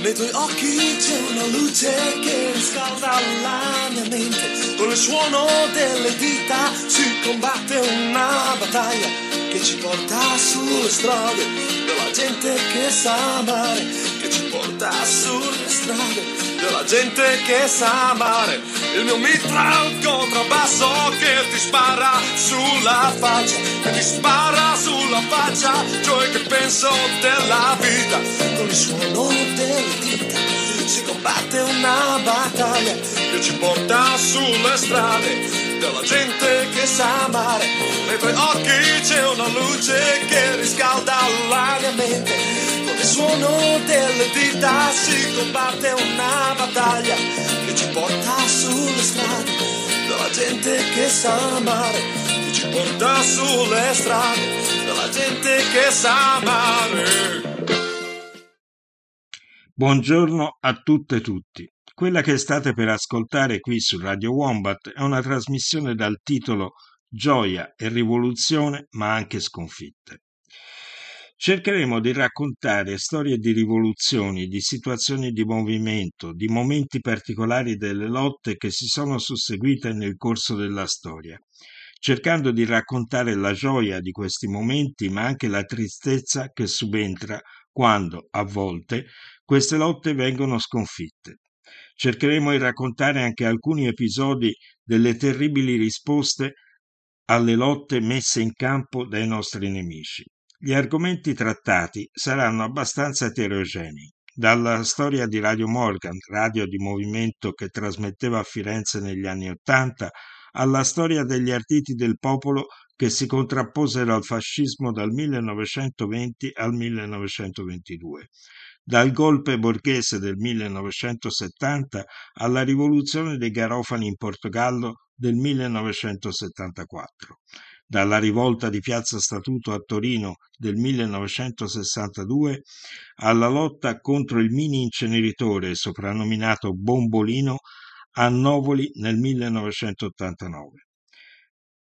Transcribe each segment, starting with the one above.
Nei tuoi occhi c'è una luce che riscalda la mia mente. Con il suono delle dita si combatte una battaglia che ci porta sulle strade della gente che sa amare, che ci porta sulle strade della gente che sa amare. Il mio mitra è un contrabbasso che ti spara sulla faccia, che ti spara sulla faccia, cioè che penso della vita. Con il suono delle dita si combatte una battaglia che ci porta sulle strade della gente che sa amare. Nei tuoi occhi c'è una luce che riscalda la mia mente. Il suono delle dita si combatte una battaglia che ci porta sulle strade della gente che sa amare. Che ci porta sulle strade della gente che sa amare. Buongiorno a tutte e tutti. Quella che state per ascoltare qui su Radio Wombat è una trasmissione dal titolo Gioia e rivoluzione, ma anche sconfitte. Cercheremo di raccontare storie di rivoluzioni, di situazioni di movimento, di momenti particolari delle lotte che si sono susseguite nel corso della storia, cercando di raccontare la gioia di questi momenti, ma anche la tristezza che subentra quando, a volte, queste lotte vengono sconfitte. Cercheremo di raccontare anche alcuni episodi delle terribili risposte alle lotte messe in campo dai nostri nemici. Gli argomenti trattati saranno abbastanza eterogenei, dalla storia di Radio Morgan, radio di movimento che trasmetteva a Firenze negli anni Ottanta, alla storia degli arditi del popolo che si contrapposero al fascismo dal 1920 al 1922 dal golpe borghese del 1970 alla rivoluzione dei Garofani in Portogallo del 1974, dalla rivolta di Piazza Statuto a Torino del 1962 alla lotta contro il mini inceneritore soprannominato Bombolino a Novoli nel 1989.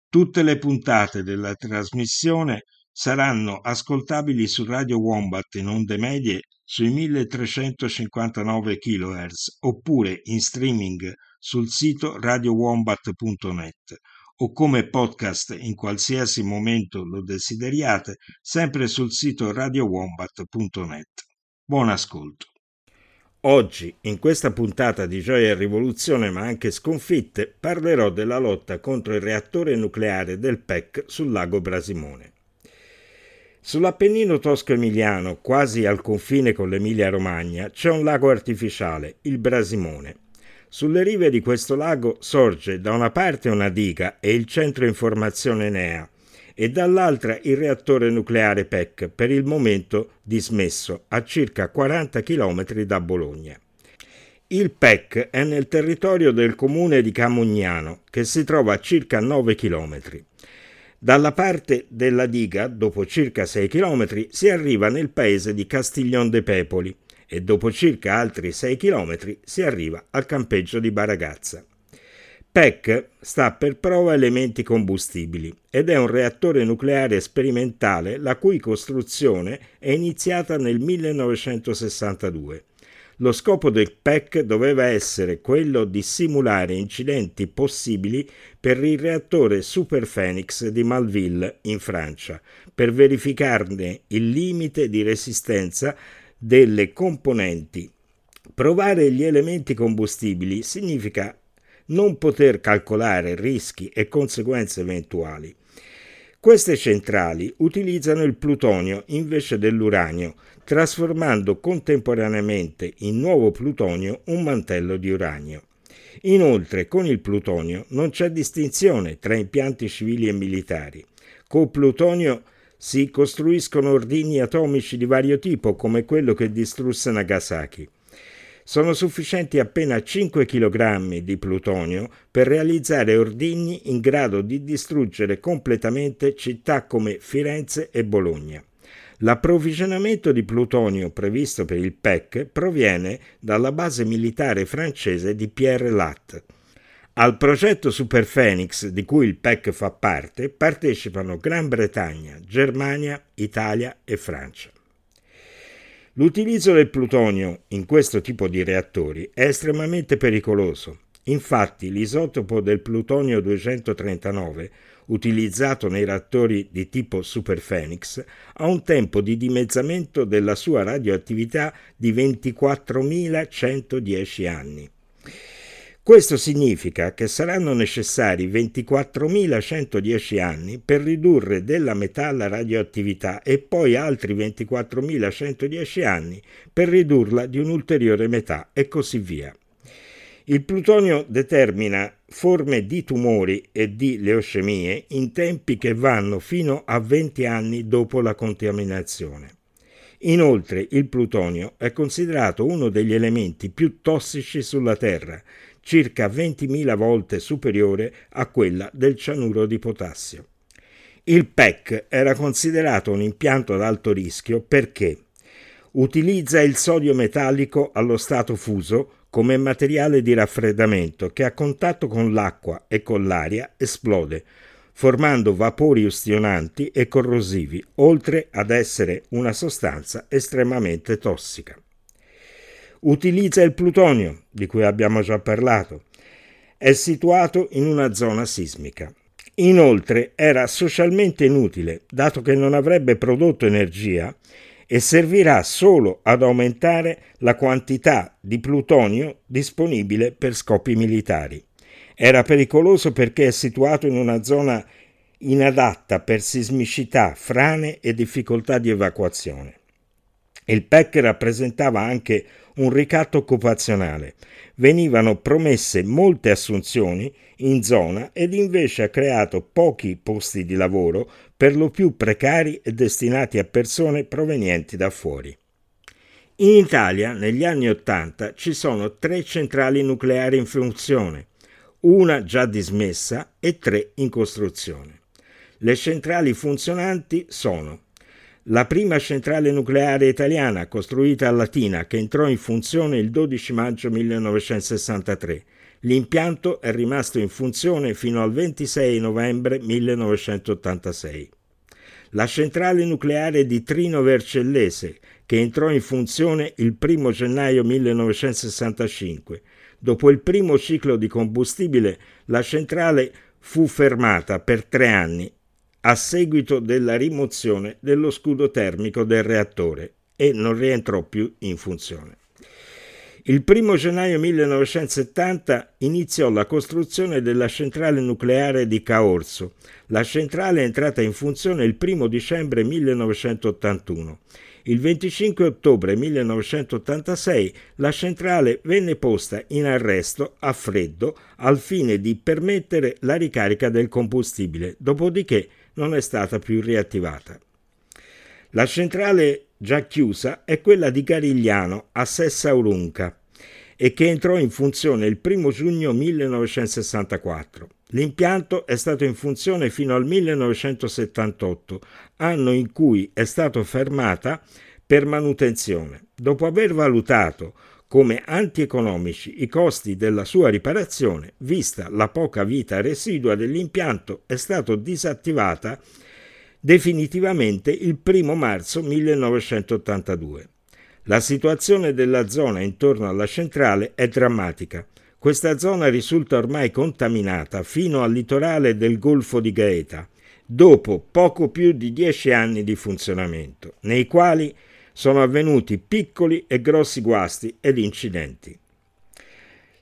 Tutte le puntate della trasmissione saranno ascoltabili su Radio Wombat in onde medie sui 1359 kHz oppure in streaming sul sito radiowombat.net o come podcast in qualsiasi momento lo desideriate sempre sul sito radiowombat.net. Buon ascolto. Oggi, in questa puntata di Gioia e Rivoluzione, ma anche sconfitte, parlerò della lotta contro il reattore nucleare del PEC sul lago Brasimone. Sull'Appennino tosco-emiliano, quasi al confine con l'Emilia-Romagna, c'è un lago artificiale, il Brasimone. Sulle rive di questo lago sorge da una parte una diga e il centro informazione NEA e dall'altra il reattore nucleare PEC, per il momento dismesso a circa 40 km da Bologna. Il PEC è nel territorio del comune di Camugnano, che si trova a circa 9 chilometri. Dalla parte della diga, dopo circa 6 km, si arriva nel paese di Castiglion de Pepoli e dopo circa altri 6 km si arriva al campeggio di Baragazza. PEC sta per prova elementi combustibili ed è un reattore nucleare sperimentale la cui costruzione è iniziata nel 1962 lo scopo del PEC doveva essere quello di simulare incidenti possibili per il reattore Super Phoenix di Malville in Francia, per verificarne il limite di resistenza delle componenti. Provare gli elementi combustibili significa non poter calcolare rischi e conseguenze eventuali. Queste centrali utilizzano il plutonio invece dell'uranio, trasformando contemporaneamente in nuovo plutonio un mantello di uranio. Inoltre, con il plutonio non c'è distinzione tra impianti civili e militari. Col plutonio si costruiscono ordigni atomici di vario tipo, come quello che distrusse Nagasaki sono sufficienti appena 5 kg di plutonio per realizzare ordigni in grado di distruggere completamente città come Firenze e Bologna. L'approvvigionamento di plutonio previsto per il PEC proviene dalla base militare francese di Pierre Lat. Al progetto Super Phoenix, di cui il PEC fa parte, partecipano Gran Bretagna, Germania, Italia e Francia. L'utilizzo del plutonio in questo tipo di reattori è estremamente pericoloso. Infatti l'isotopo del plutonio 239, utilizzato nei reattori di tipo Super Phoenix, ha un tempo di dimezzamento della sua radioattività di 24.110 anni. Questo significa che saranno necessari 24.110 anni per ridurre della metà la radioattività e poi altri 24.110 anni per ridurla di un'ulteriore metà e così via. Il plutonio determina forme di tumori e di leucemie in tempi che vanno fino a 20 anni dopo la contaminazione. Inoltre il plutonio è considerato uno degli elementi più tossici sulla Terra circa 20.000 volte superiore a quella del cianuro di potassio. Il PEC era considerato un impianto ad alto rischio perché utilizza il sodio metallico allo stato fuso come materiale di raffreddamento che a contatto con l'acqua e con l'aria esplode, formando vapori ustionanti e corrosivi, oltre ad essere una sostanza estremamente tossica utilizza il plutonio, di cui abbiamo già parlato. È situato in una zona sismica. Inoltre era socialmente inutile, dato che non avrebbe prodotto energia e servirà solo ad aumentare la quantità di plutonio disponibile per scopi militari. Era pericoloso perché è situato in una zona inadatta per sismicità, frane e difficoltà di evacuazione. Il PEC rappresentava anche un ricatto occupazionale. Venivano promesse molte assunzioni in zona ed invece ha creato pochi posti di lavoro, per lo più precari e destinati a persone provenienti da fuori. In Italia, negli anni Ottanta, ci sono tre centrali nucleari in funzione, una già dismessa e tre in costruzione. Le centrali funzionanti sono la prima centrale nucleare italiana costruita a Latina che entrò in funzione il 12 maggio 1963. L'impianto è rimasto in funzione fino al 26 novembre 1986. La centrale nucleare di Trino Vercellese che entrò in funzione il 1 gennaio 1965. Dopo il primo ciclo di combustibile, la centrale fu fermata per tre anni a seguito della rimozione dello scudo termico del reattore e non rientrò più in funzione. Il 1 gennaio 1970 iniziò la costruzione della centrale nucleare di Caorso. La centrale è entrata in funzione il 1 dicembre 1981. Il 25 ottobre 1986 la centrale venne posta in arresto a freddo al fine di permettere la ricarica del combustibile, dopodiché non è stata più riattivata. La centrale già chiusa è quella di Carigliano a Sessa Urunca e che entrò in funzione il 1 giugno 1964. L'impianto è stato in funzione fino al 1978, anno in cui è stato fermata per manutenzione. Dopo aver valutato come antieconomici i costi della sua riparazione, vista la poca vita residua dell'impianto, è stato disattivata definitivamente il 1 marzo 1982. La situazione della zona intorno alla centrale è drammatica. Questa zona risulta ormai contaminata fino al litorale del Golfo di Gaeta, dopo poco più di dieci anni di funzionamento, nei quali sono avvenuti piccoli e grossi guasti ed incidenti.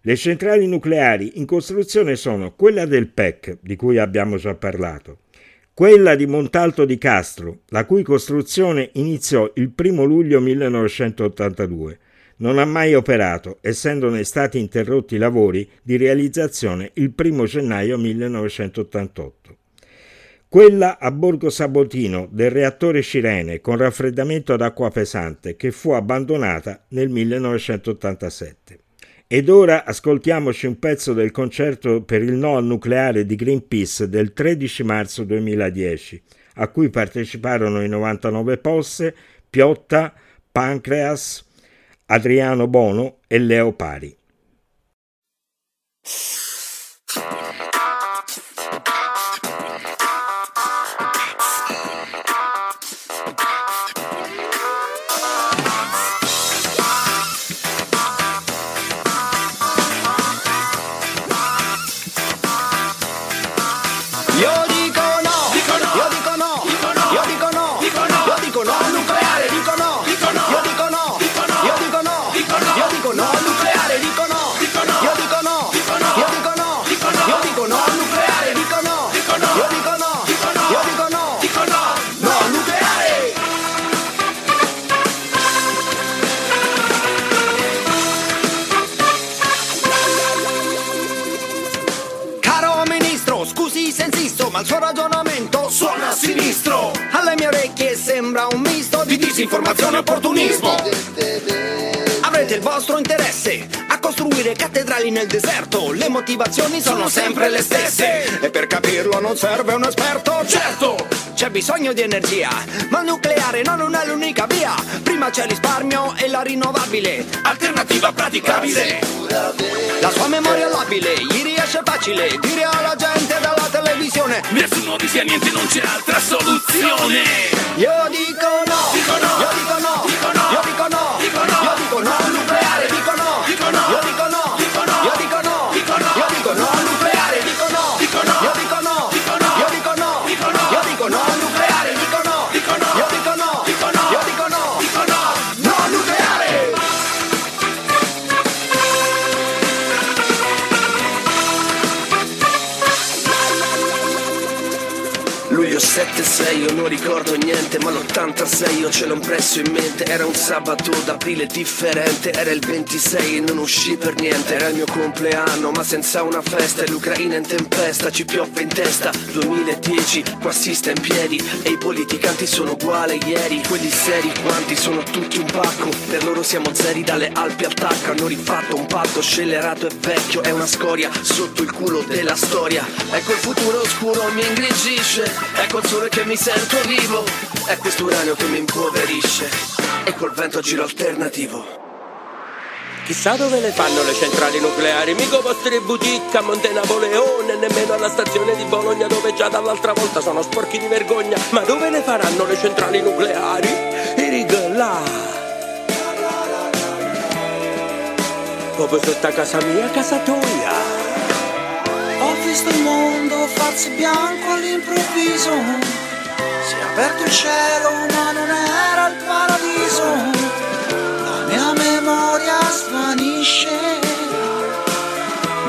Le centrali nucleari in costruzione sono quella del PEC, di cui abbiamo già parlato, quella di Montalto di Castro, la cui costruzione iniziò il 1 luglio 1982. Non ha mai operato, essendone stati interrotti i lavori di realizzazione il 1 gennaio 1988 quella a Borgo Sabotino del reattore Cirene con raffreddamento ad acqua pesante che fu abbandonata nel 1987. Ed ora ascoltiamoci un pezzo del concerto per il no al nucleare di Greenpeace del 13 marzo 2010, a cui parteciparono i 99 Posse, Piotta, Pancreas, Adriano Bono e Leo Pari. Disinformazione e opportunismo. Avrete il vostro interesse a costruire cattedrali nel deserto. Le motivazioni sono sempre le stesse. E per capirlo non serve un esperto, certo! C'è bisogno di energia, ma il nucleare no, non è l'unica via. Prima c'è il risparmio e la rinnovabile. Alternativa praticabile. La sua memoria labile, gli riesce facile dire alla gente dalla televisione. Nessuno dice niente, non c'è altra soluzione. Io dico no, Dico no. io dico no, Dico no. io dico no, 7-6 io non ricordo niente Ma l'86 io ce l'ho impresso in mente. Era un sabato d'aprile differente Era il 26 e non uscì per niente. Era il mio compleanno ma senza una festa E l'Ucraina in tempesta ci piove in testa. 2010 qua si sta in piedi E i politicanti sono uguali ieri. Quelli seri quanti sono tutti un pacco. Per loro siamo zeri dalle Alpi al Hanno rifatto un patto scellerato e vecchio È una scoria sotto il culo della storia. Ecco il futuro oscuro mi ingrigisce Ecco il sole che mi sento vivo È questo uranio che mi impoverisce E col vento giro alternativo Chissà dove le fanno le centrali nucleari, mica vostre boutique a Monte Napoleone, nemmeno alla stazione di Bologna dove già dall'altra volta sono sporchi di vergogna. Ma dove le faranno le centrali nucleari? I rig là. Proprio sotto a casa mia, casa tua. Ho visto il mondo farsi bianco all'improvviso. Si è aperto il cielo, ma non era il paradiso. La mia memoria svanisce.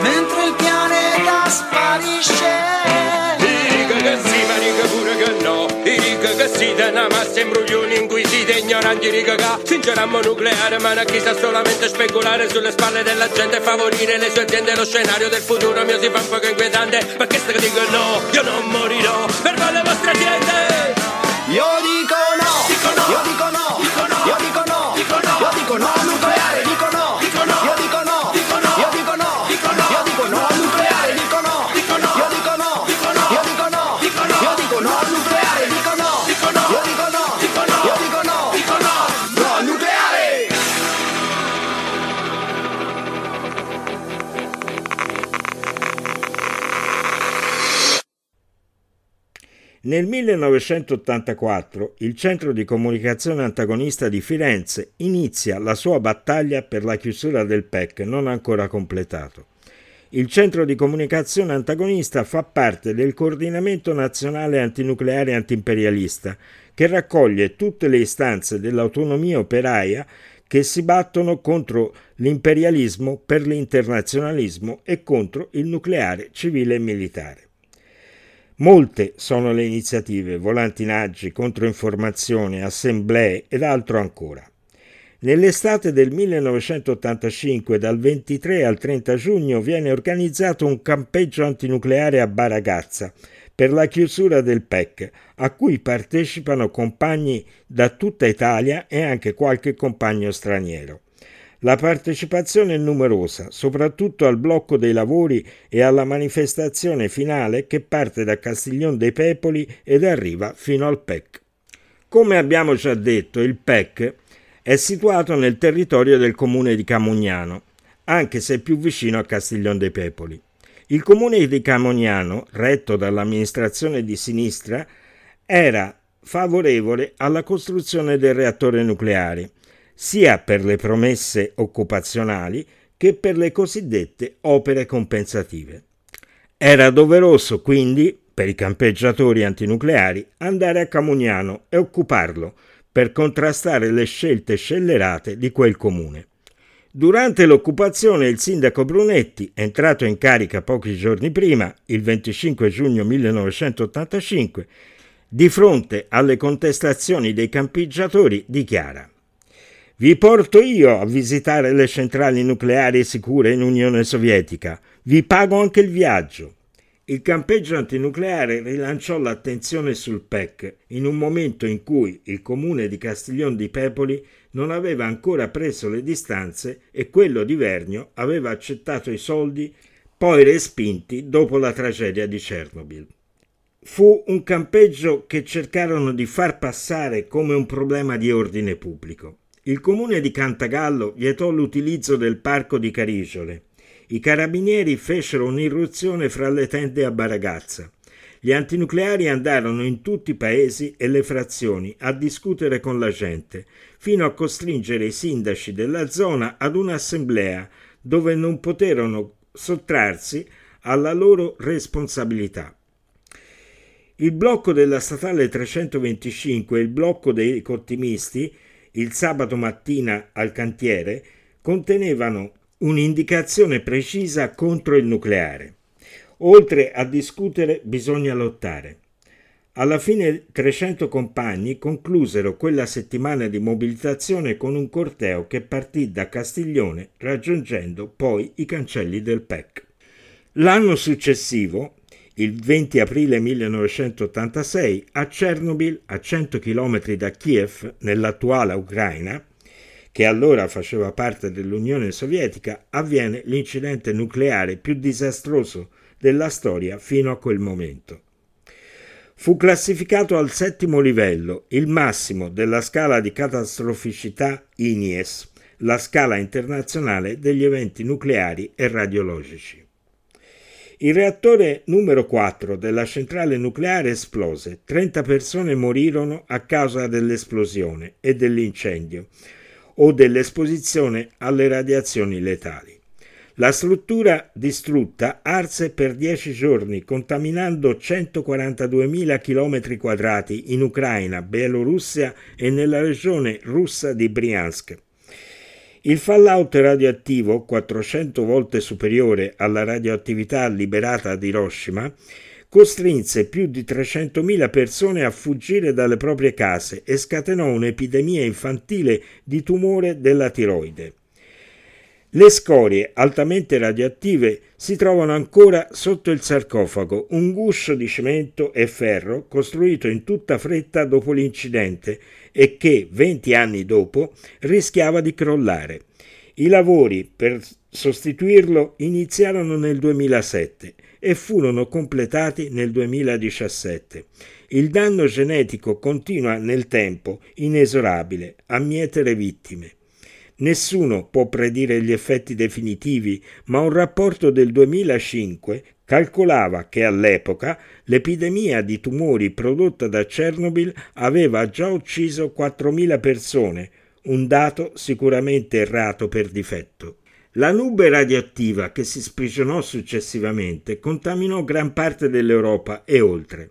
Mentre il pianeta sparisce. Da una massa imbruglioni inquisiti e ignoranti rig che fingeranno nucleare, ma a chi sa solamente speculare sulle spalle della gente e favorire le sue aziende. Lo scenario del futuro mio si fa un poco inquietante. Ma che sta che dico no, io non morirò per fare le vostre aziende. Io dico no, Dico no. io dico no, Nel 1984 il centro di comunicazione antagonista di Firenze inizia la sua battaglia per la chiusura del PEC non ancora completato. Il centro di comunicazione antagonista fa parte del coordinamento nazionale antinucleare e antiimperialista, che raccoglie tutte le istanze dell'autonomia operaia che si battono contro l'imperialismo per l'internazionalismo e contro il nucleare civile e militare. Molte sono le iniziative, volantinaggi, controinformazioni, assemblee ed altro ancora. Nell'estate del 1985, dal 23 al 30 giugno, viene organizzato un campeggio antinucleare a Baragazza per la chiusura del PEC, a cui partecipano compagni da tutta Italia e anche qualche compagno straniero. La partecipazione è numerosa, soprattutto al blocco dei lavori e alla manifestazione finale che parte da Castiglion dei Pepoli ed arriva fino al PEC. Come abbiamo già detto, il PEC è situato nel territorio del comune di Camugnano, anche se più vicino a Castiglion dei Pepoli. Il comune di Camugnano, retto dall'amministrazione di sinistra, era favorevole alla costruzione del reattore nucleare, sia per le promesse occupazionali che per le cosiddette opere compensative. Era doveroso quindi, per i campeggiatori antinucleari, andare a Camugnano e occuparlo per contrastare le scelte scellerate di quel comune. Durante l'occupazione il sindaco Brunetti, entrato in carica pochi giorni prima, il 25 giugno 1985, di fronte alle contestazioni dei campeggiatori dichiara vi porto io a visitare le centrali nucleari sicure in Unione Sovietica. Vi pago anche il viaggio. Il campeggio antinucleare rilanciò l'attenzione sul PEC in un momento in cui il comune di Castiglion di Pepoli non aveva ancora preso le distanze e quello di Vernio aveva accettato i soldi poi respinti dopo la tragedia di Chernobyl. Fu un campeggio che cercarono di far passare come un problema di ordine pubblico. Il comune di Cantagallo vietò l'utilizzo del parco di Cariciole i carabinieri fecero un'irruzione fra le tende a Baragazza. Gli antinucleari andarono in tutti i paesi e le frazioni a discutere con la gente, fino a costringere i sindaci della zona ad un'assemblea dove non poterono sottrarsi alla loro responsabilità. Il blocco della statale 325 e il blocco dei cottimisti, il sabato mattina al cantiere, contenevano un'indicazione precisa contro il nucleare. Oltre a discutere bisogna lottare. Alla fine 300 compagni conclusero quella settimana di mobilitazione con un corteo che partì da Castiglione raggiungendo poi i cancelli del PEC. L'anno successivo, il 20 aprile 1986, a Chernobyl, a 100 km da Kiev, nell'attuale Ucraina, che allora faceva parte dell'Unione Sovietica, avviene l'incidente nucleare più disastroso della storia fino a quel momento. Fu classificato al settimo livello, il massimo della scala di catastroficità INIES, la scala internazionale degli eventi nucleari e radiologici. Il reattore numero 4 della centrale nucleare esplose, 30 persone morirono a causa dell'esplosione e dell'incendio, o dell'esposizione alle radiazioni letali. La struttura distrutta arse per dieci giorni, contaminando 142.000 km quadrati in Ucraina, Bielorussia e nella regione russa di Briansk. Il fallout radioattivo, 400 volte superiore alla radioattività liberata ad Hiroshima, costrinse più di 300.000 persone a fuggire dalle proprie case e scatenò un'epidemia infantile di tumore della tiroide. Le scorie altamente radioattive si trovano ancora sotto il sarcofago, un guscio di cemento e ferro costruito in tutta fretta dopo l'incidente e che, 20 anni dopo, rischiava di crollare. I lavori per sostituirlo iniziarono nel 2007 e furono completati nel 2017. Il danno genetico continua nel tempo, inesorabile, a mietere vittime. Nessuno può predire gli effetti definitivi, ma un rapporto del 2005 calcolava che all'epoca l'epidemia di tumori prodotta da Chernobyl aveva già ucciso 4.000 persone, un dato sicuramente errato per difetto. La nube radioattiva che si sprigionò successivamente contaminò gran parte dell'Europa e oltre.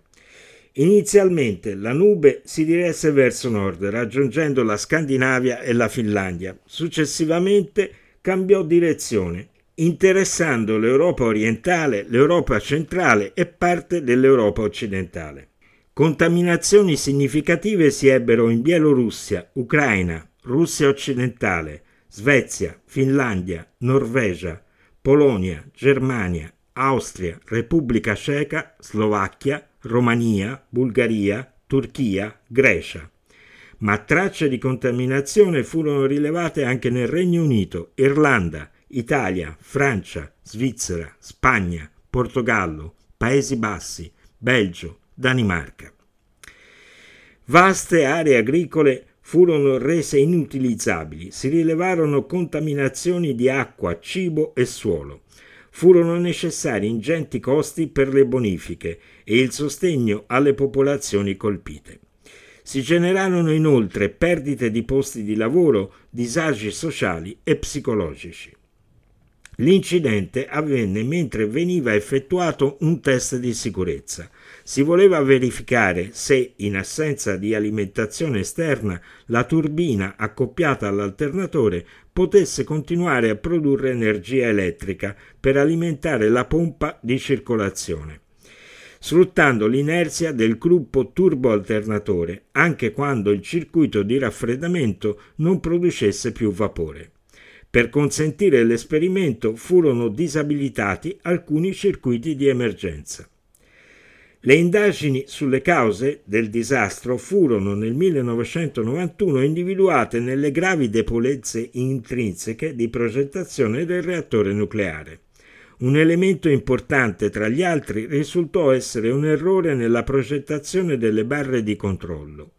Inizialmente la nube si diresse verso nord, raggiungendo la Scandinavia e la Finlandia. Successivamente cambiò direzione, interessando l'Europa orientale, l'Europa centrale e parte dell'Europa occidentale. Contaminazioni significative si ebbero in Bielorussia, Ucraina, Russia occidentale, Svezia, Finlandia, Norvegia, Polonia, Germania, Austria, Repubblica Ceca, Slovacchia, Romania, Bulgaria, Turchia, Grecia. Ma tracce di contaminazione furono rilevate anche nel Regno Unito, Irlanda, Italia, Francia, Svizzera, Spagna, Portogallo, Paesi Bassi, Belgio, Danimarca. Vaste aree agricole furono rese inutilizzabili, si rilevarono contaminazioni di acqua, cibo e suolo. Furono necessari ingenti costi per le bonifiche e il sostegno alle popolazioni colpite. Si generarono inoltre perdite di posti di lavoro, disagi sociali e psicologici. L'incidente avvenne mentre veniva effettuato un test di sicurezza. Si voleva verificare se, in assenza di alimentazione esterna, la turbina accoppiata all'alternatore potesse continuare a produrre energia elettrica per alimentare la pompa di circolazione sfruttando l'inerzia del gruppo turboalternatore anche quando il circuito di raffreddamento non producesse più vapore. Per consentire l'esperimento furono disabilitati alcuni circuiti di emergenza. Le indagini sulle cause del disastro furono nel 1991 individuate nelle gravi debolezze intrinseche di progettazione del reattore nucleare. Un elemento importante tra gli altri risultò essere un errore nella progettazione delle barre di controllo.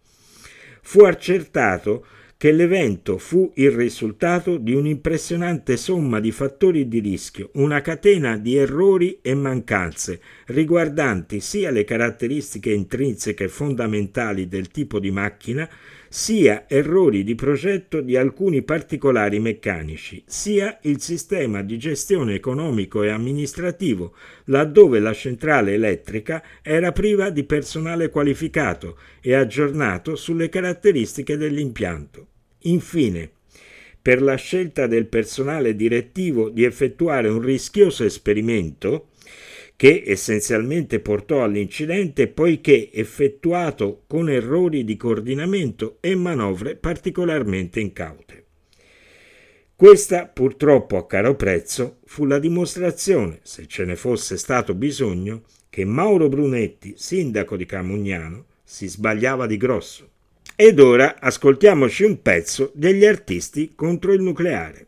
Fu accertato che l'evento fu il risultato di un'impressionante somma di fattori di rischio, una catena di errori e mancanze riguardanti sia le caratteristiche intrinseche fondamentali del tipo di macchina, sia errori di progetto di alcuni particolari meccanici, sia il sistema di gestione economico e amministrativo, laddove la centrale elettrica era priva di personale qualificato e aggiornato sulle caratteristiche dell'impianto. Infine, per la scelta del personale direttivo di effettuare un rischioso esperimento, che essenzialmente portò all'incidente poiché effettuato con errori di coordinamento e manovre particolarmente incaute. Questa, purtroppo a caro prezzo, fu la dimostrazione, se ce ne fosse stato bisogno, che Mauro Brunetti, sindaco di Camugnano, si sbagliava di grosso. Ed ora ascoltiamoci un pezzo degli artisti contro il nucleare.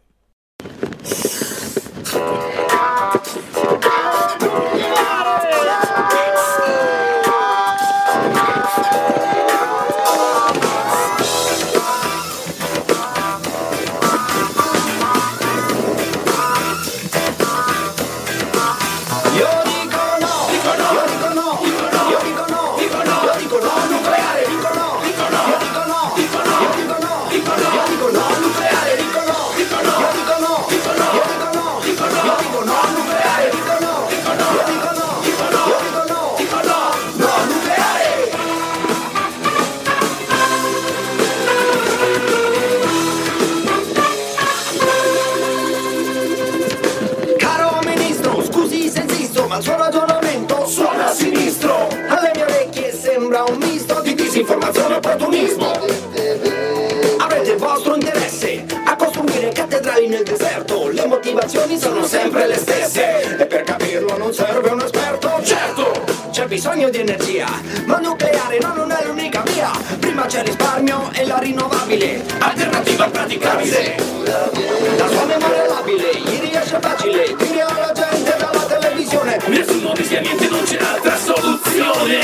Bisogno di energia, ma nucleare no, non è l'unica via. Prima c'è risparmio e la rinnovabile, alternativa praticabile. La sua memoria labile, gli riesce facile dire alla gente dalla televisione. Nessuno rischia niente, non c'è altra soluzione.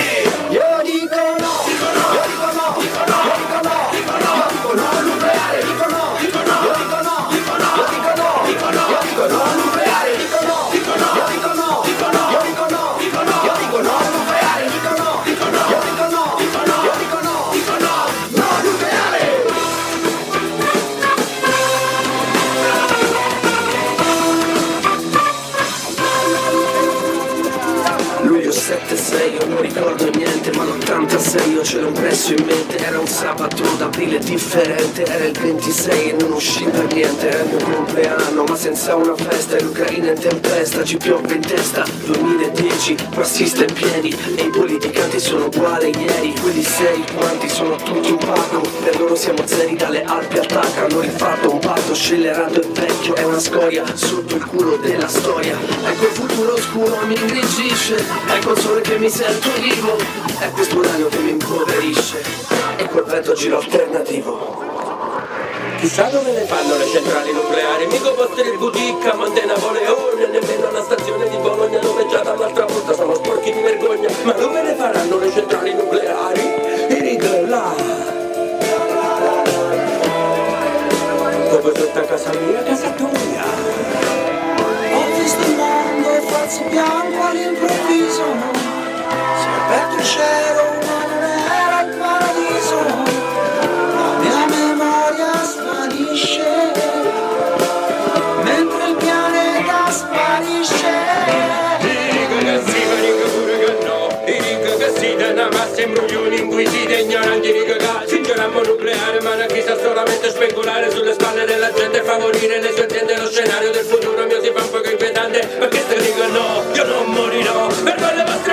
Io impresso in mente Era un sabato d'aprile differente Era il 26 e non uscì per niente Era il mio compleanno ma senza una festa l'Ucraina in tempesta ci piove in testa. 2010, passista in piedi E i politicanti sono uguali ieri Quelli sei quanti sono tutti un pago Per loro siamo zeri dalle Alpi attacca. Hanno rifatto un patto scellerato e vecchio È una scoria sotto il culo della storia. Ecco il futuro oscuro mi ingrigisce Ecco il sole che mi sento vivo. È questo uranio che mi impoverisce. E quel vento giro alternativo. Chissà dove le fanno le centrali nucleari, mica vostri boutique a Montena Boleone, nemmeno la stazione di Bologna dove già dall'altra di vergogna. Ma dove le faranno le centrali nucleari? I rig là. Dove sotto a casa mia, casa tua. Ho visto il mondo farsi bianco all'improvviso, si è aperto il cielo sembro un inquisito ignoranti di cagare Singerammo nucleare ma non chissà solamente speculare Sulle spalle della gente favorire le sue aziende Lo scenario del futuro mio si fa un po' inquietante. Ma che se dico no, io non morirò per quelle vostre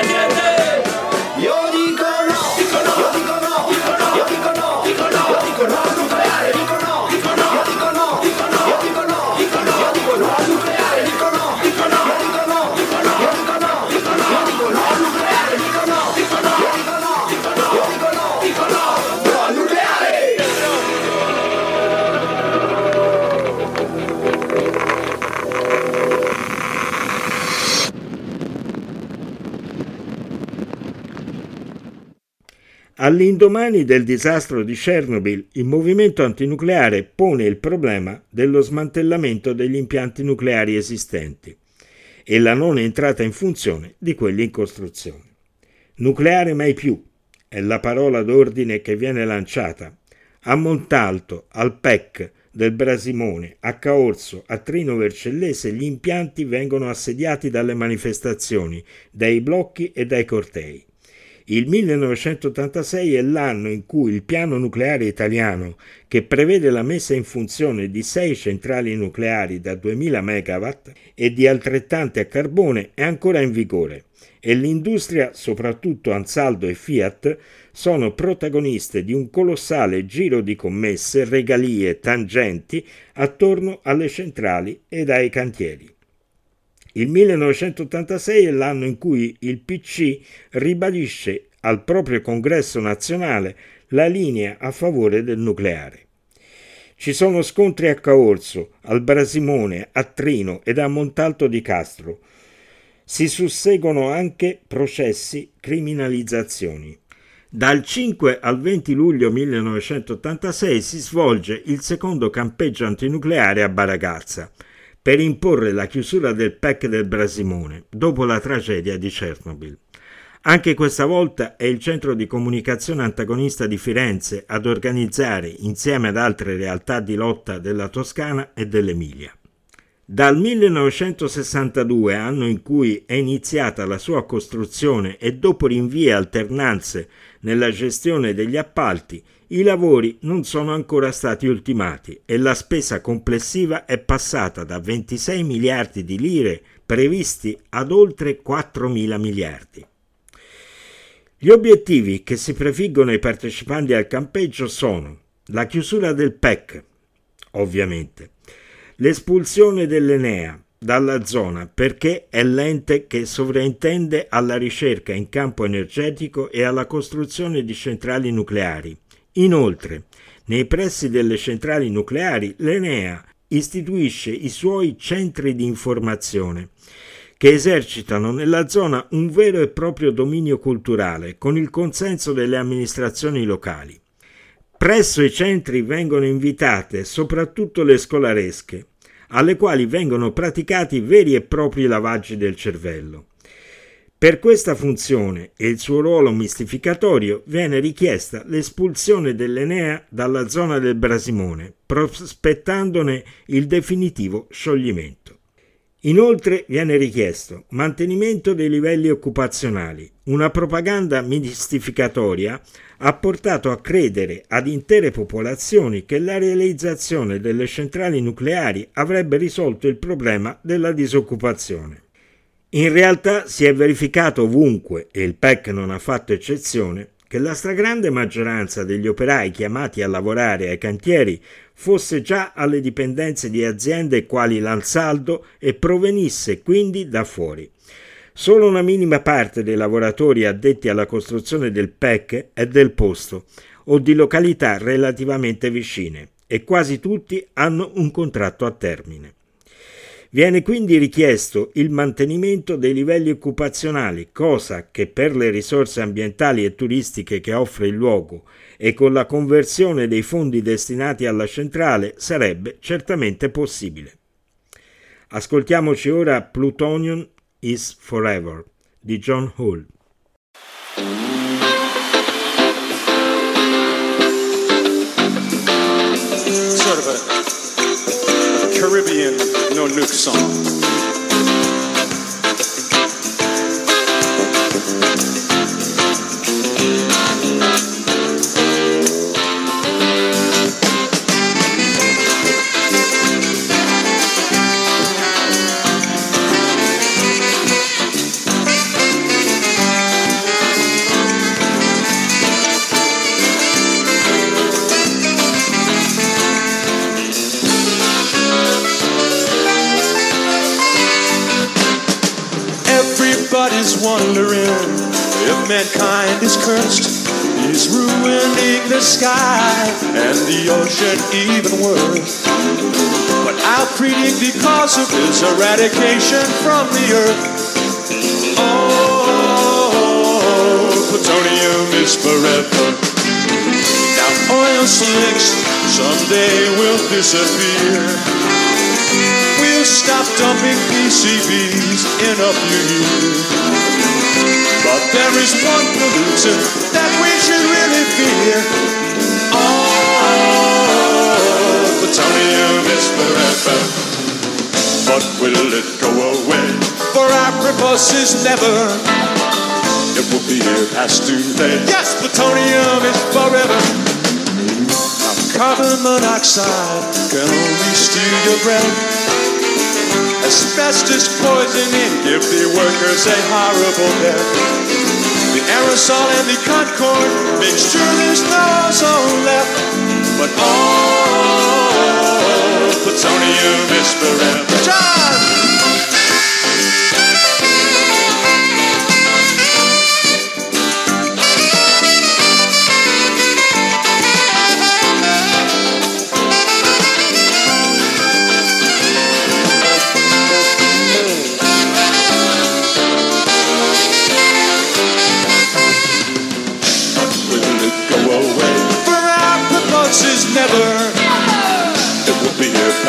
All'indomani del disastro di Chernobyl, il movimento antinucleare pone il problema dello smantellamento degli impianti nucleari esistenti e la non entrata in funzione di quelli in costruzione. Nucleare mai più è la parola d'ordine che viene lanciata a Montalto, al PEC del Brasimone, a Caorso, a Trino Vercellese gli impianti vengono assediati dalle manifestazioni, dai blocchi e dai cortei. Il 1986 è l'anno in cui il piano nucleare italiano, che prevede la messa in funzione di sei centrali nucleari da 2000 MW e di altrettante a carbone, è ancora in vigore e l'industria, soprattutto Ansaldo e Fiat, sono protagoniste di un colossale giro di commesse, regalie, tangenti attorno alle centrali ed ai cantieri. Il 1986 è l'anno in cui il PC ribadisce al proprio congresso nazionale la linea a favore del nucleare. Ci sono scontri a Caorso, al Brasimone, a Trino ed a Montalto di Castro. Si susseguono anche processi, criminalizzazioni. Dal 5 al 20 luglio 1986 si svolge il secondo campeggio antinucleare a Baragazza per imporre la chiusura del PEC del Brasimone dopo la tragedia di Chernobyl. Anche questa volta è il centro di comunicazione antagonista di Firenze ad organizzare, insieme ad altre realtà di lotta della Toscana e dell'Emilia. Dal 1962, anno in cui è iniziata la sua costruzione e dopo rinvii e alternanze nella gestione degli appalti, i lavori non sono ancora stati ultimati e la spesa complessiva è passata da 26 miliardi di lire previsti ad oltre 4 mila miliardi. Gli obiettivi che si prefiggono i partecipanti al campeggio sono la chiusura del PEC, ovviamente, l'espulsione dell'Enea dalla zona perché è l'ente che sovraintende alla ricerca in campo energetico e alla costruzione di centrali nucleari. Inoltre, nei pressi delle centrali nucleari, l'Enea istituisce i suoi centri di informazione che esercitano nella zona un vero e proprio dominio culturale con il consenso delle amministrazioni locali. Presso i centri vengono invitate soprattutto le scolaresche, alle quali vengono praticati veri e propri lavaggi del cervello. Per questa funzione e il suo ruolo mistificatorio viene richiesta l'espulsione dell'Enea dalla zona del Brasimone, prospettandone il definitivo scioglimento. Inoltre viene richiesto mantenimento dei livelli occupazionali. Una propaganda mistificatoria ha portato a credere ad intere popolazioni che la realizzazione delle centrali nucleari avrebbe risolto il problema della disoccupazione. In realtà si è verificato ovunque, e il PEC non ha fatto eccezione, che la stragrande maggioranza degli operai chiamati a lavorare ai cantieri fosse già alle dipendenze di aziende quali l'Ansaldo e provenisse quindi da fuori. Solo una minima parte dei lavoratori addetti alla costruzione del PEC è del posto o di località relativamente vicine e quasi tutti hanno un contratto a termine. Viene quindi richiesto il mantenimento dei livelli occupazionali, cosa che per le risorse ambientali e turistiche che offre il luogo e con la conversione dei fondi destinati alla centrale sarebbe certamente possibile. Ascoltiamoci ora Plutonium is Forever di John Hull. No nuke song. Mankind is ruining the sky and the ocean even worse. But I'll predict the because of his eradication from the earth. Oh, plutonium is forever. Oil slicks someday will disappear. We'll stop dumping PCBs in a few years. But there is one pollutant that we should really fear. Oh, plutonium is forever. But will it go away? For our purpose is never. It will be here past today. Yes, plutonium is forever. Now, carbon monoxide can only steal your breath. Asbestos poisoning give the workers a horrible death. The aerosol and the concord make sure there's no ozone left. But all plutonium is forever. John!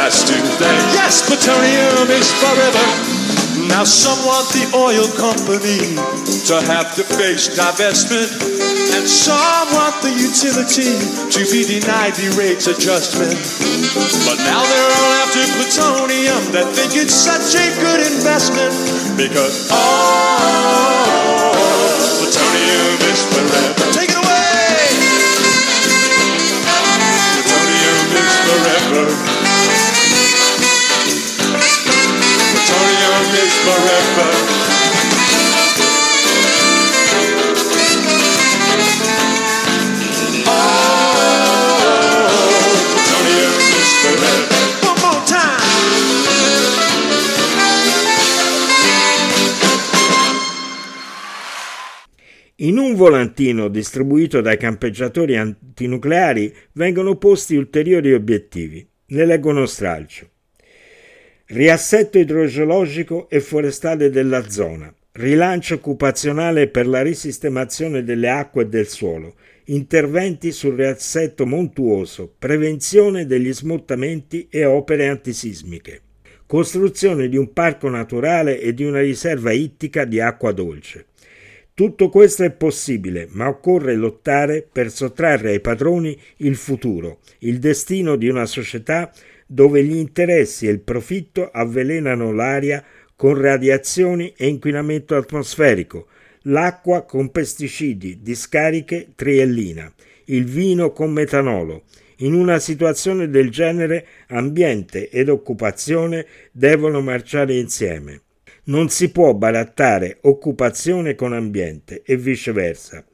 Here today. Yes, plutonium is forever. Now some want the oil company to have to face divestment. And some want the utility to be denied the rates adjustment. But now they're all after plutonium that think it's such a good investment. Because all forever. In un volantino distribuito dai campeggiatori antinucleari vengono posti ulteriori obiettivi. Ne leggo uno stralcio. Riassetto idrogeologico e forestale della zona. Rilancio occupazionale per la risistemazione delle acque e del suolo. Interventi sul riassetto montuoso. Prevenzione degli smottamenti e opere antisismiche. Costruzione di un parco naturale e di una riserva ittica di acqua dolce. Tutto questo è possibile, ma occorre lottare per sottrarre ai padroni il futuro, il destino di una società dove gli interessi e il profitto avvelenano l'aria con radiazioni e inquinamento atmosferico, l'acqua con pesticidi, discariche triellina, il vino con metanolo. In una situazione del genere ambiente ed occupazione devono marciare insieme. Non si può barattare occupazione con ambiente e viceversa.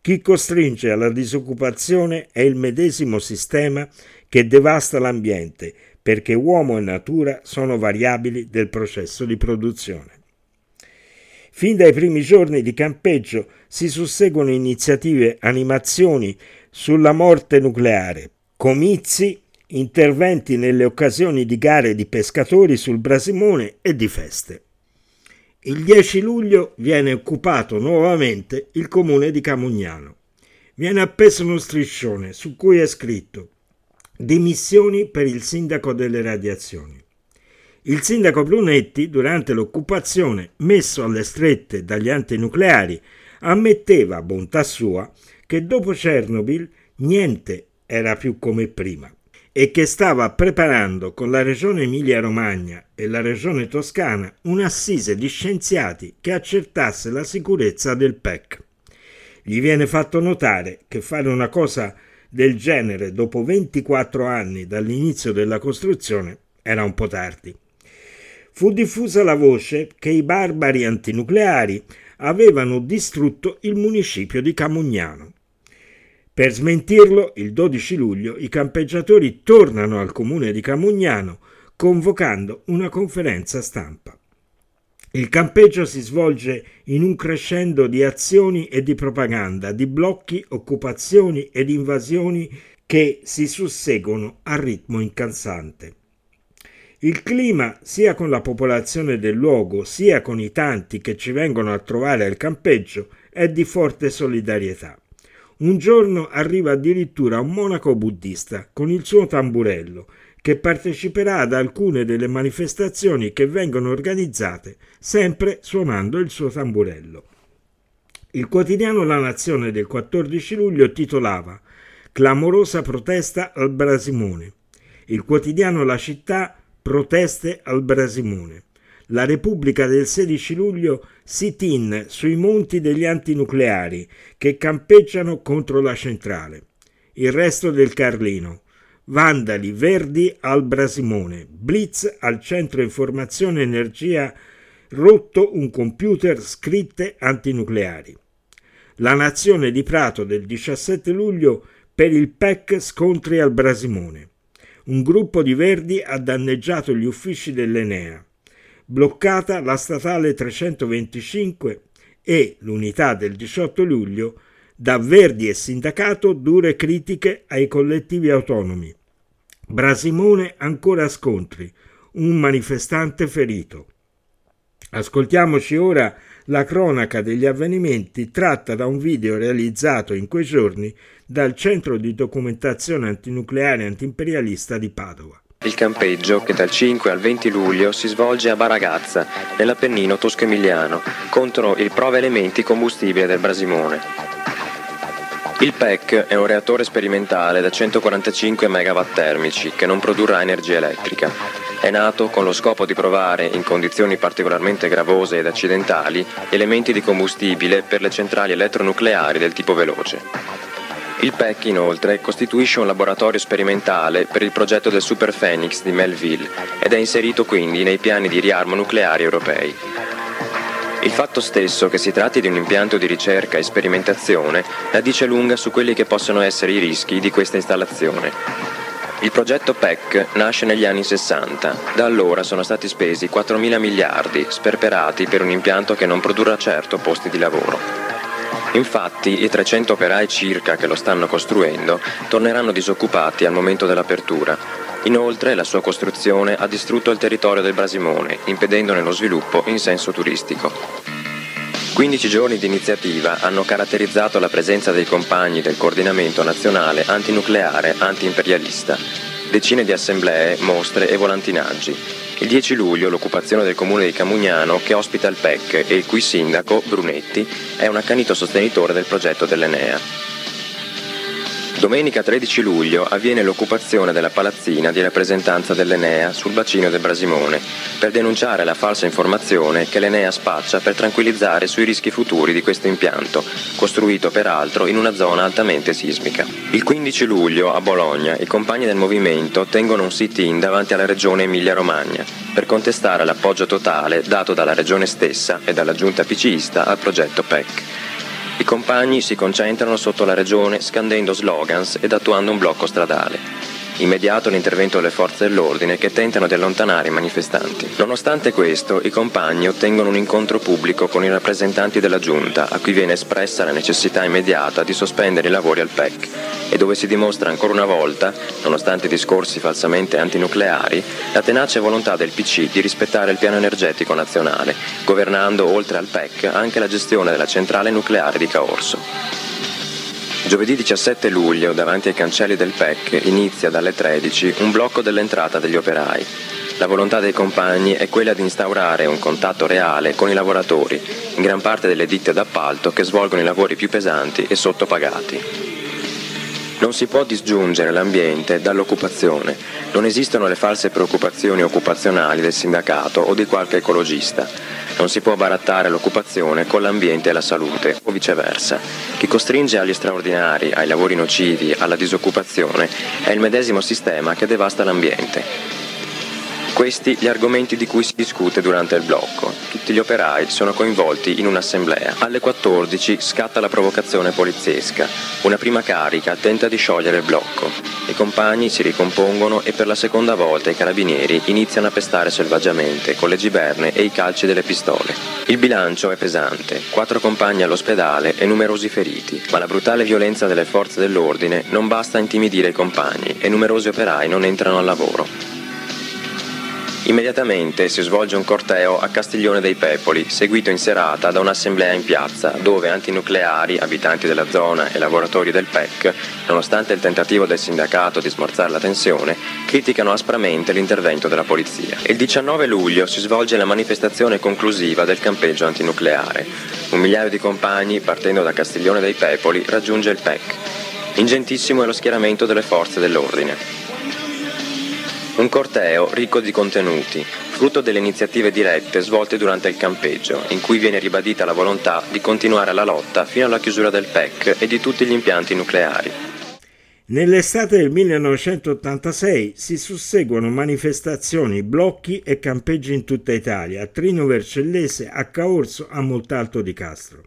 Chi costringe alla disoccupazione è il medesimo sistema che devasta l'ambiente, perché uomo e natura sono variabili del processo di produzione. Fin dai primi giorni di campeggio si susseguono iniziative, animazioni sulla morte nucleare, comizi, interventi nelle occasioni di gare di pescatori sul Brasimone e di feste. Il 10 luglio viene occupato nuovamente il comune di Camugnano. Viene appeso uno striscione su cui è scritto Dimissioni per il sindaco delle radiazioni. Il sindaco Brunetti, durante l'occupazione messo alle strette dagli antinucleari, ammetteva, bontà sua, che dopo Chernobyl niente era più come prima e che stava preparando con la regione Emilia-Romagna e la regione Toscana un'assise di scienziati che accertasse la sicurezza del PEC. Gli viene fatto notare che fare una cosa del genere dopo 24 anni dall'inizio della costruzione era un po' tardi. Fu diffusa la voce che i barbari antinucleari avevano distrutto il municipio di Camugnano. Per smentirlo, il 12 luglio i campeggiatori tornano al comune di Camugnano convocando una conferenza stampa. Il campeggio si svolge in un crescendo di azioni e di propaganda, di blocchi, occupazioni ed invasioni che si susseguono a ritmo incalzante. Il clima, sia con la popolazione del luogo, sia con i tanti che ci vengono a trovare al campeggio, è di forte solidarietà. Un giorno arriva addirittura un monaco buddista con il suo tamburello che parteciperà ad alcune delle manifestazioni che vengono organizzate sempre suonando il suo tamburello. Il quotidiano La Nazione del 14 luglio titolava Clamorosa protesta al Brasimone. Il quotidiano La Città Proteste al Brasimone. La Repubblica del 16 luglio sit-in sui monti degli antinucleari che campeggiano contro la centrale. Il resto del Carlino. Vandali Verdi al Brasimone. Blitz al centro informazione energia rotto un computer scritte antinucleari. La nazione di Prato del 17 luglio per il PEC scontri al Brasimone un gruppo di verdi ha danneggiato gli uffici dell'Enea. Bloccata la statale 325 e l'unità del 18 luglio, da Verdi e sindacato dure critiche ai collettivi autonomi. Brasimone ancora scontri, un manifestante ferito. Ascoltiamoci ora la cronaca degli avvenimenti tratta da un video realizzato in quei giorni dal Centro di Documentazione Antinucleare Antiimperialista di Padova. Il campeggio, che dal 5 al 20 luglio si svolge a Baragazza, nell'Appennino tosco-emiliano, contro il prova elementi combustibile del Brasimone. Il PEC è un reattore sperimentale da 145 MW termici che non produrrà energia elettrica. È nato con lo scopo di provare, in condizioni particolarmente gravose ed accidentali, elementi di combustibile per le centrali elettronucleari del tipo veloce. Il PEC inoltre costituisce un laboratorio sperimentale per il progetto del Super Phoenix di Melville ed è inserito quindi nei piani di riarmo nucleari europei. Il fatto stesso che si tratti di un impianto di ricerca e sperimentazione la dice lunga su quelli che possono essere i rischi di questa installazione. Il progetto PEC nasce negli anni 60. Da allora sono stati spesi 4 mila miliardi, sperperati per un impianto che non produrrà certo posti di lavoro. Infatti i 300 operai circa che lo stanno costruendo torneranno disoccupati al momento dell'apertura. Inoltre la sua costruzione ha distrutto il territorio del Brasimone, impedendone lo sviluppo in senso turistico. 15 giorni di iniziativa hanno caratterizzato la presenza dei compagni del coordinamento nazionale antinucleare antiimperialista, decine di assemblee, mostre e volantinaggi, il 10 luglio l'occupazione del comune di Camugnano, che ospita il PEC e il cui sindaco, Brunetti, è un accanito sostenitore del progetto dell'Enea. Domenica 13 luglio avviene l'occupazione della palazzina di rappresentanza dell'Enea sul bacino del Brasimone per denunciare la falsa informazione che l'Enea spaccia per tranquillizzare sui rischi futuri di questo impianto, costruito peraltro in una zona altamente sismica. Il 15 luglio a Bologna i compagni del movimento tengono un sit-in davanti alla regione Emilia-Romagna per contestare l'appoggio totale dato dalla regione stessa e dalla giunta PCista al progetto PEC. I compagni si concentrano sotto la regione scandendo slogans ed attuando un blocco stradale. Immediato l'intervento delle forze dell'ordine che tentano di allontanare i manifestanti. Nonostante questo, i compagni ottengono un incontro pubblico con i rappresentanti della giunta, a cui viene espressa la necessità immediata di sospendere i lavori al PEC e dove si dimostra ancora una volta, nonostante i discorsi falsamente antinucleari, la tenace volontà del PC di rispettare il piano energetico nazionale, governando oltre al PEC anche la gestione della centrale nucleare di Caorso. Giovedì 17 luglio, davanti ai cancelli del PEC, inizia dalle 13 un blocco dell'entrata degli operai. La volontà dei compagni è quella di instaurare un contatto reale con i lavoratori, in gran parte delle ditte d'appalto che svolgono i lavori più pesanti e sottopagati. Non si può disgiungere l'ambiente dall'occupazione, non esistono le false preoccupazioni occupazionali del sindacato o di qualche ecologista. Non si può barattare l'occupazione con l'ambiente e la salute, o viceversa. Chi costringe agli straordinari, ai lavori nocivi, alla disoccupazione, è il medesimo sistema che devasta l'ambiente. Questi gli argomenti di cui si discute durante il blocco. Tutti gli operai sono coinvolti in un'assemblea. Alle 14 scatta la provocazione poliziesca. Una prima carica tenta di sciogliere il blocco. I compagni si ricompongono e per la seconda volta i carabinieri iniziano a pestare selvaggiamente con le giberne e i calci delle pistole. Il bilancio è pesante, quattro compagni all'ospedale e numerosi feriti, ma la brutale violenza delle forze dell'ordine non basta a intimidire i compagni e numerosi operai non entrano al lavoro. Immediatamente si svolge un corteo a Castiglione dei Pepoli, seguito in serata da un'assemblea in piazza, dove antinucleari, abitanti della zona e lavoratori del PEC, nonostante il tentativo del sindacato di smorzare la tensione, criticano aspramente l'intervento della polizia. Il 19 luglio si svolge la manifestazione conclusiva del campeggio antinucleare. Un migliaio di compagni, partendo da Castiglione dei Pepoli, raggiunge il PEC. Ingentissimo è lo schieramento delle forze dell'ordine. Un corteo ricco di contenuti, frutto delle iniziative dirette svolte durante il campeggio, in cui viene ribadita la volontà di continuare la lotta fino alla chiusura del PEC e di tutti gli impianti nucleari. Nell'estate del 1986 si susseguono manifestazioni, blocchi e campeggi in tutta Italia, a Trino Vercellese, a Caorso, a Moltalto di Castro.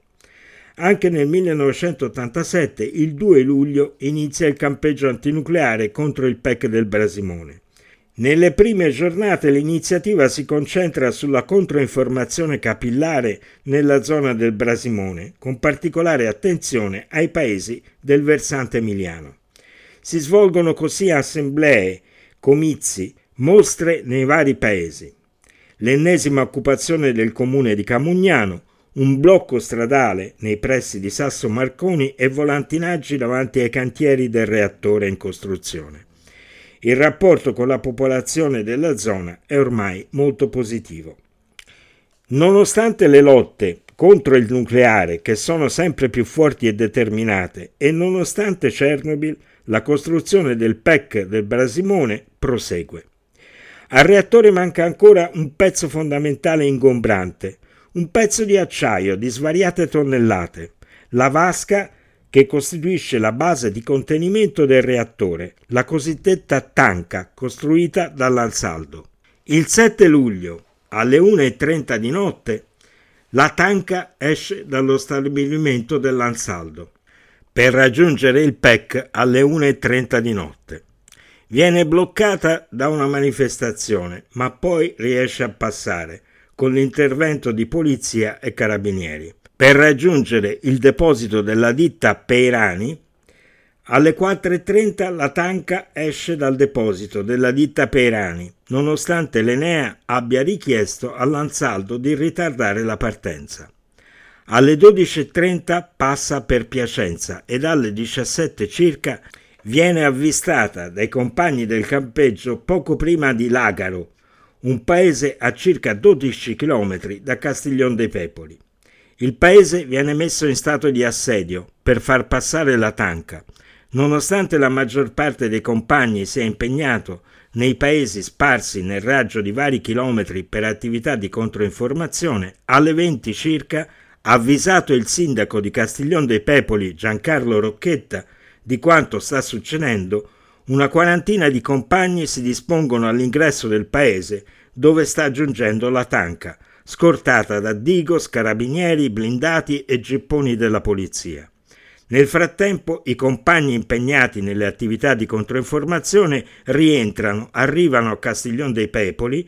Anche nel 1987, il 2 luglio, inizia il campeggio antinucleare contro il PEC del Brasimone. Nelle prime giornate l'iniziativa si concentra sulla controinformazione capillare nella zona del Brasimone, con particolare attenzione ai paesi del versante emiliano. Si svolgono così assemblee, comizi, mostre nei vari paesi. L'ennesima occupazione del comune di Camugnano, un blocco stradale nei pressi di Sasso Marconi e volantinaggi davanti ai cantieri del reattore in costruzione. Il rapporto con la popolazione della zona è ormai molto positivo. Nonostante le lotte contro il nucleare, che sono sempre più forti e determinate, e nonostante Chernobyl, la costruzione del PEC del Brasimone prosegue. Al reattore manca ancora un pezzo fondamentale ingombrante, un pezzo di acciaio di svariate tonnellate, la vasca che costituisce la base di contenimento del reattore, la cosiddetta tanca costruita dall'Ansaldo. Il 7 luglio, alle 1.30 di notte, la tanca esce dallo stabilimento dell'Ansaldo per raggiungere il PEC alle 1.30 di notte. Viene bloccata da una manifestazione, ma poi riesce a passare con l'intervento di polizia e carabinieri. Per raggiungere il deposito della ditta Peirani, alle 4.30 la tanca esce dal deposito della ditta Peirani, nonostante l'Enea abbia richiesto all'Ansaldo di ritardare la partenza. Alle 12.30 passa per Piacenza ed alle 17 circa viene avvistata dai compagni del campeggio poco prima di Lagaro, un paese a circa 12 km da Castiglione dei Pepoli. Il paese viene messo in stato di assedio per far passare la tanca. Nonostante la maggior parte dei compagni sia impegnato nei paesi sparsi nel raggio di vari chilometri per attività di controinformazione, alle 20 circa, avvisato il sindaco di Castiglione dei Pepoli, Giancarlo Rocchetta, di quanto sta succedendo, una quarantina di compagni si dispongono all'ingresso del paese dove sta giungendo la tanca, scortata da Digos, carabinieri, blindati e gipponi della polizia. Nel frattempo i compagni impegnati nelle attività di controinformazione rientrano, arrivano a Castiglione dei Pepoli,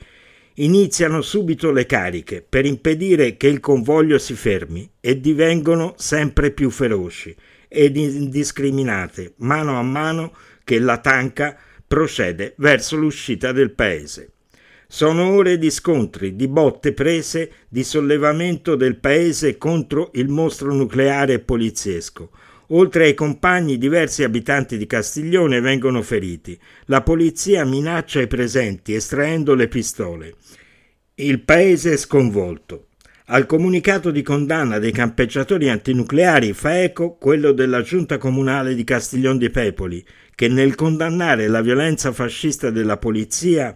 iniziano subito le cariche per impedire che il convoglio si fermi e divengono sempre più feroci ed indiscriminate mano a mano che la tanca procede verso l'uscita del paese. Sono ore di scontri, di botte prese, di sollevamento del paese contro il mostro nucleare poliziesco. Oltre ai compagni, diversi abitanti di Castiglione vengono feriti. La polizia minaccia i presenti estraendo le pistole. Il paese è sconvolto. Al comunicato di condanna dei campeggiatori antinucleari fa eco quello della giunta comunale di Castiglione di Pepoli, che nel condannare la violenza fascista della polizia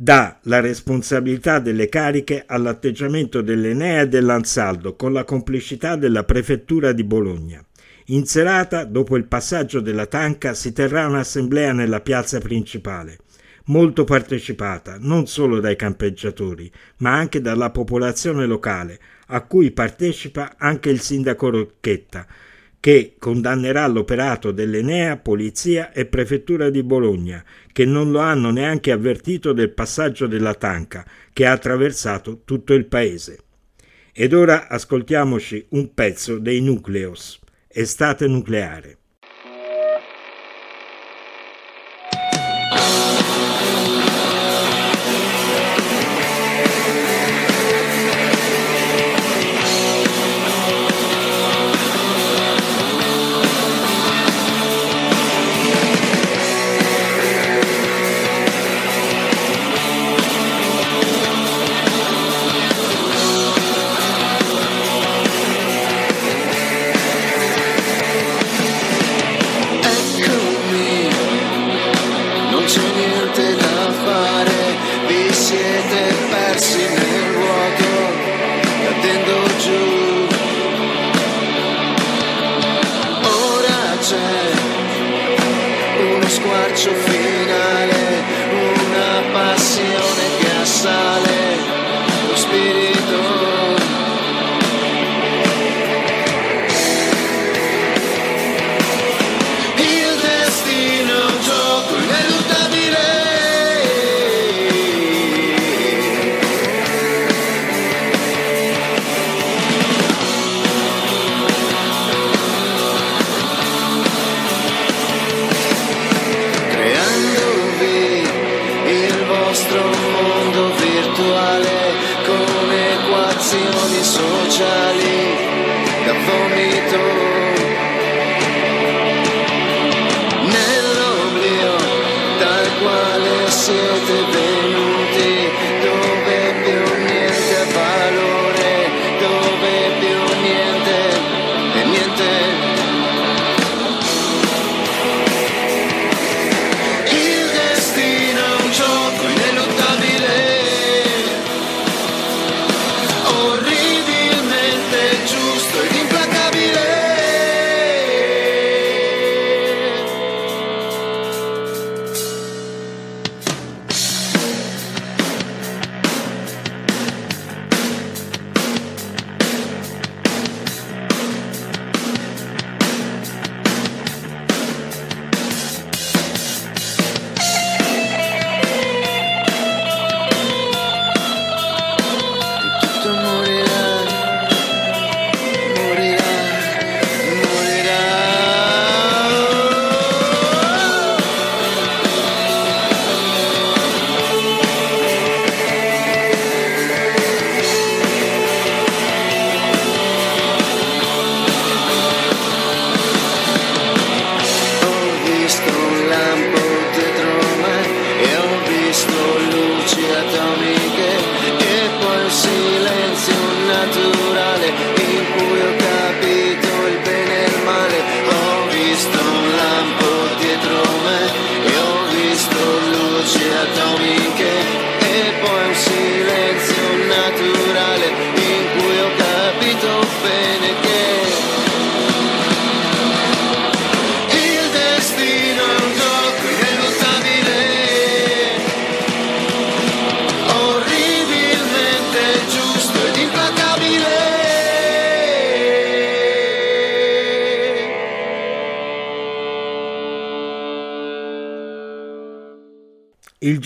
dà la responsabilità delle cariche all'atteggiamento dell'Enea e dell'Ansaldo con la complicità della prefettura di Bologna. In serata, dopo il passaggio della tanca, si terrà un'assemblea nella piazza principale, molto partecipata non solo dai campeggiatori, ma anche dalla popolazione locale, a cui partecipa anche il sindaco Rocchetta, che condannerà l'operato dell'Enea, Polizia e Prefettura di Bologna, che non lo hanno neanche avvertito del passaggio della tanca che ha attraversato tutto il paese. Ed ora ascoltiamoci un pezzo dei Nucleos, estate nucleare.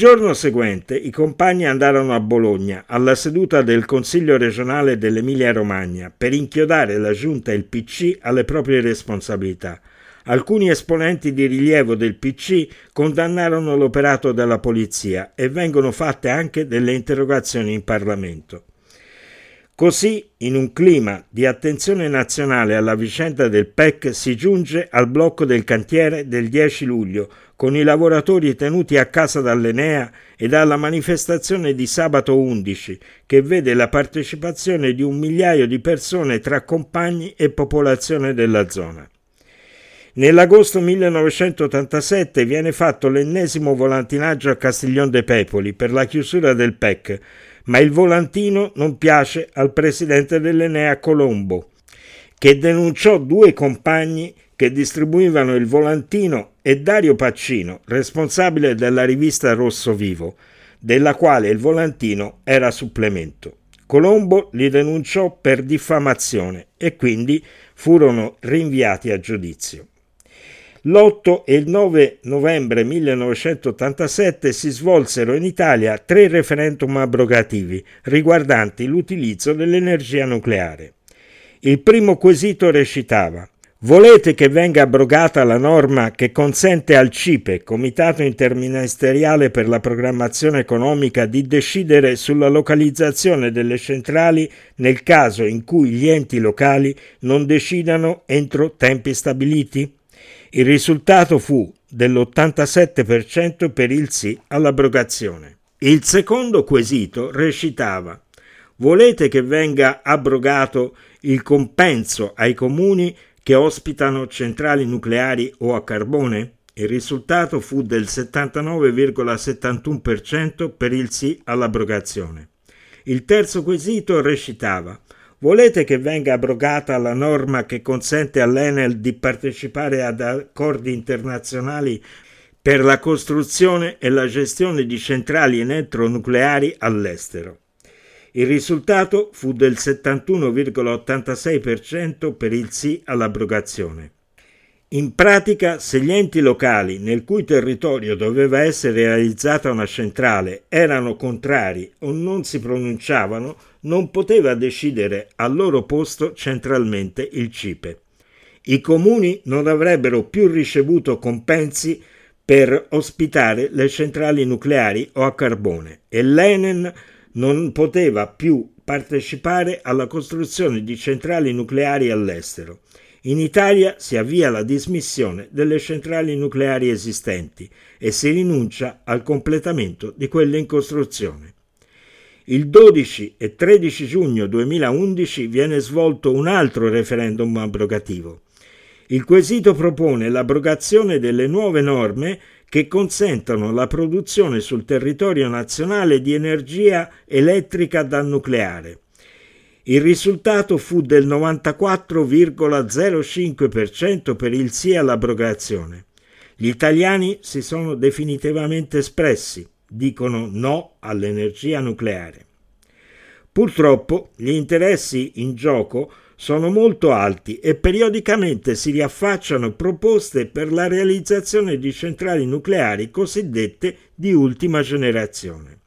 Giorno seguente i compagni andarono a Bologna alla seduta del Consiglio regionale dell'Emilia-Romagna per inchiodare la giunta e il PC alle proprie responsabilità. Alcuni esponenti di rilievo del PC condannarono l'operato della polizia e vengono fatte anche delle interrogazioni in Parlamento. Così, in un clima di attenzione nazionale alla vicenda del PEC, si giunge al blocco del cantiere del 10 luglio, con i lavoratori tenuti a casa dall'Enea e alla manifestazione di sabato 11, che vede la partecipazione di un migliaio di persone tra compagni e popolazione della zona. Nell'agosto 1987 viene fatto l'ennesimo volantinaggio a Castiglion de Pepoli per la chiusura del PEC, ma il volantino non piace al presidente dell'Enea Colombo, che denunciò due compagni che distribuivano il volantino e Dario Paccino, responsabile della rivista Rosso Vivo, della quale il volantino era supplemento. Colombo li denunciò per diffamazione e quindi furono rinviati a giudizio. L'8 e il 9 novembre 1987 si svolsero in Italia tre referendum abrogativi riguardanti l'utilizzo dell'energia nucleare. Il primo quesito recitava Volete che venga abrogata la norma che consente al CIPE, Comitato Interministeriale per la Programmazione Economica, di decidere sulla localizzazione delle centrali nel caso in cui gli enti locali non decidano entro tempi stabiliti? Il risultato fu dell'87% per il sì all'abrogazione. Il secondo quesito recitava Volete che venga abrogato il compenso ai comuni che ospitano centrali nucleari o a carbone? Il risultato fu del 79,71% per il sì all'abrogazione. Il terzo quesito recitava Volete che venga abrogata la norma che consente all'Enel di partecipare ad accordi internazionali per la costruzione e la gestione di centrali elettronucleari all'estero? Il risultato fu del 71,86% per il sì all'abrogazione. In pratica, se gli enti locali nel cui territorio doveva essere realizzata una centrale erano contrari o non si pronunciavano, non poteva decidere al loro posto centralmente il CIPE. I comuni non avrebbero più ricevuto compensi per ospitare le centrali nucleari o a carbone e l'Enen non poteva più partecipare alla costruzione di centrali nucleari all'estero in Italia si avvia la dismissione delle centrali nucleari esistenti e si rinuncia al completamento di quelle in costruzione. Il 12 e 13 giugno 2011 viene svolto un altro referendum abrogativo. Il quesito propone l'abrogazione delle nuove norme che consentono la produzione sul territorio nazionale di energia elettrica dal nucleare il risultato fu del 94,05% per il sì all'abrogazione. Gli italiani si sono definitivamente espressi, dicono no all'energia nucleare. Purtroppo gli interessi in gioco sono molto alti e periodicamente si riaffacciano proposte per la realizzazione di centrali nucleari cosiddette di ultima generazione.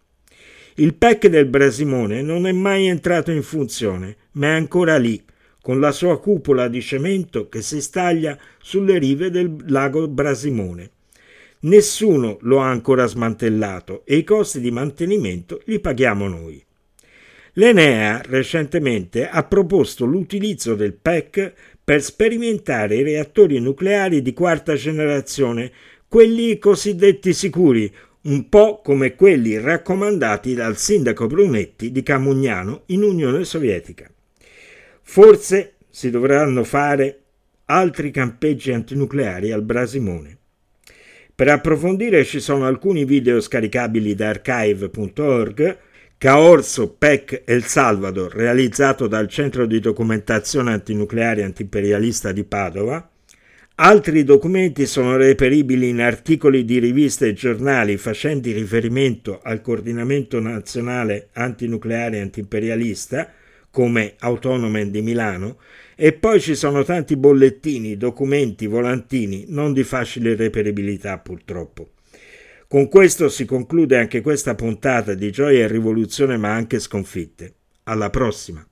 Il PEC del Brasimone non è mai entrato in funzione, ma è ancora lì, con la sua cupola di cemento che si staglia sulle rive del lago Brasimone. Nessuno lo ha ancora smantellato e i costi di mantenimento li paghiamo noi. L'Enea recentemente ha proposto l'utilizzo del PEC per sperimentare i reattori nucleari di quarta generazione, quelli cosiddetti sicuri, un po' come quelli raccomandati dal sindaco Brunetti di Camugnano in Unione Sovietica. Forse si dovranno fare altri campeggi antinucleari al Brasimone. Per approfondire ci sono alcuni video scaricabili da archive.org, Caorso PEC El Salvador, realizzato dal Centro di Documentazione Antinucleare Antimperialista di Padova, Altri documenti sono reperibili in articoli di riviste e giornali facenti riferimento al coordinamento nazionale antinucleare antiimperialista, come Autonomen di Milano, e poi ci sono tanti bollettini, documenti, volantini, non di facile reperibilità purtroppo. Con questo si conclude anche questa puntata di Gioia e Rivoluzione ma anche sconfitte. Alla prossima!